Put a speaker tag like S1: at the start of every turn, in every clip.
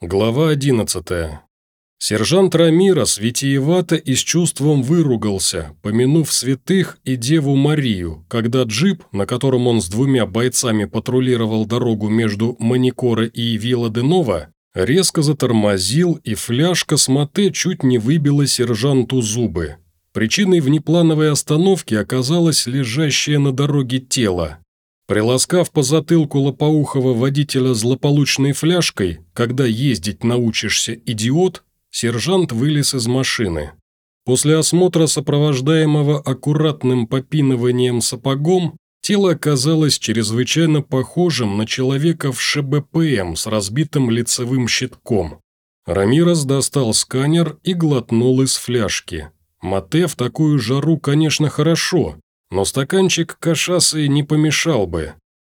S1: Глава 11. Сержант Рамирос витиевато и с чувством выругался, помянув святых и Деву Марию, когда джип, на котором он с двумя бойцами патрулировал дорогу между Маникора и Вилла-де-Нова, резко затормозил, и фляжка с мате чуть не выбила сержанту зубы. Причиной внеплановой остановки оказалось лежащее на дороге тело. Приласкав по затылку лопоухого водителя злополучной фляжкой, когда ездить научишься, идиот, сержант вылез из машины. После осмотра, сопровождаемого аккуратным попиныванием сапогом, тело оказалось чрезвычайно похожим на человека в ШБПМ с разбитым лицевым щитком. Рамирос достал сканер и глотнул из фляжки. Мате в такую жару, конечно, хорошо, но стаканчик кашасы не помешал бы.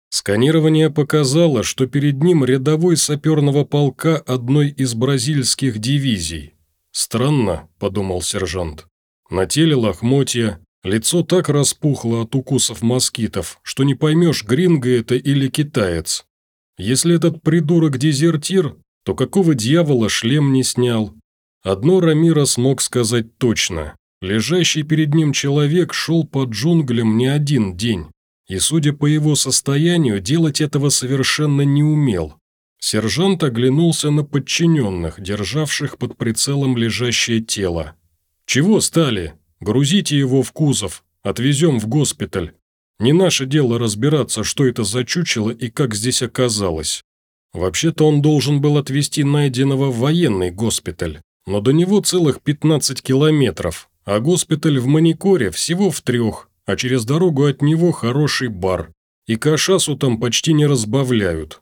S1: Сканирование показало, что перед ним рядовой саперного полка одной из бразильских дивизий. «Странно», – подумал сержант. На теле лохмотья, лицо так распухло от укусов москитов, что не поймешь, гринго это или китаец. Если этот придурок дезертир, то какого дьявола шлем не снял? Одно Рамира смог сказать точно. Лежащий перед ним человек шел по джунглям не один день, и, судя по его состоянию, делать этого совершенно не умел. Сержант оглянулся на подчиненных, державших под прицелом лежащее тело. «Чего стали? Грузите его в кузов, отвезем в госпиталь. Не наше дело разбираться, что это за чучело и как здесь оказалось. Вообще-то он должен был отвезти найденного в военный госпиталь, но до него целых 15 километров, а госпиталь в Маникоре всего в трех, а через дорогу от него хороший бар. И кашасу там почти не разбавляют.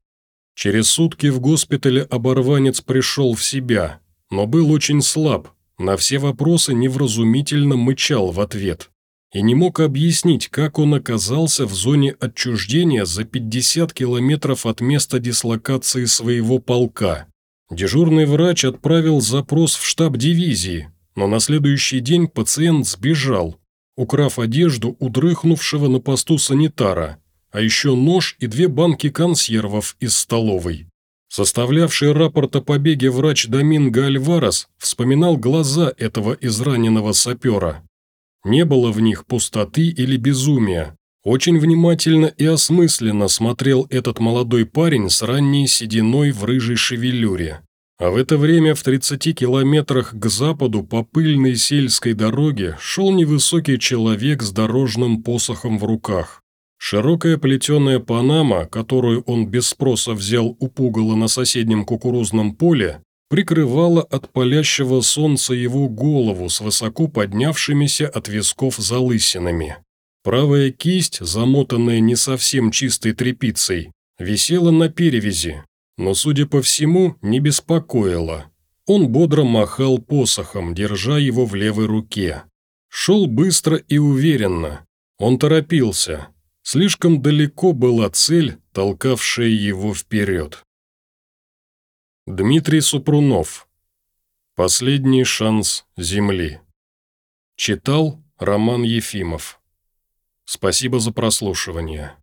S1: Через сутки в госпитале оборванец пришел в себя, но был очень слаб, на все вопросы невразумительно мычал в ответ. И не мог объяснить, как он оказался в зоне отчуждения за 50 километров от места дислокации своего полка. Дежурный врач отправил запрос в штаб дивизии, но на следующий день пациент сбежал, украв одежду удрыхнувшего на посту санитара, а еще нож и две банки консервов из столовой. Составлявший рапорт о побеге врач Доминго Альварес вспоминал глаза этого израненного сапера. Не было в них пустоты или безумия. Очень внимательно и осмысленно смотрел этот молодой парень с ранней сединой в рыжей шевелюре. А в это время в 30 километрах к западу по пыльной сельской дороге шел невысокий человек с дорожным посохом в руках. Широкая плетеная панама, которую он без спроса взял у пугала на соседнем кукурузном поле, прикрывала от палящего солнца его голову с высоко поднявшимися от висков залысинами. Правая кисть, замотанная не совсем чистой тряпицей, висела на перевязи, но, судя по всему, не беспокоило. Он бодро махал посохом, держа его в левой руке. Шел быстро и уверенно. Он торопился. Слишком далеко была цель, толкавшая его вперед. Дмитрий Супрунов. Последний шанс Земли. Читал Роман Ефимов. Спасибо за прослушивание.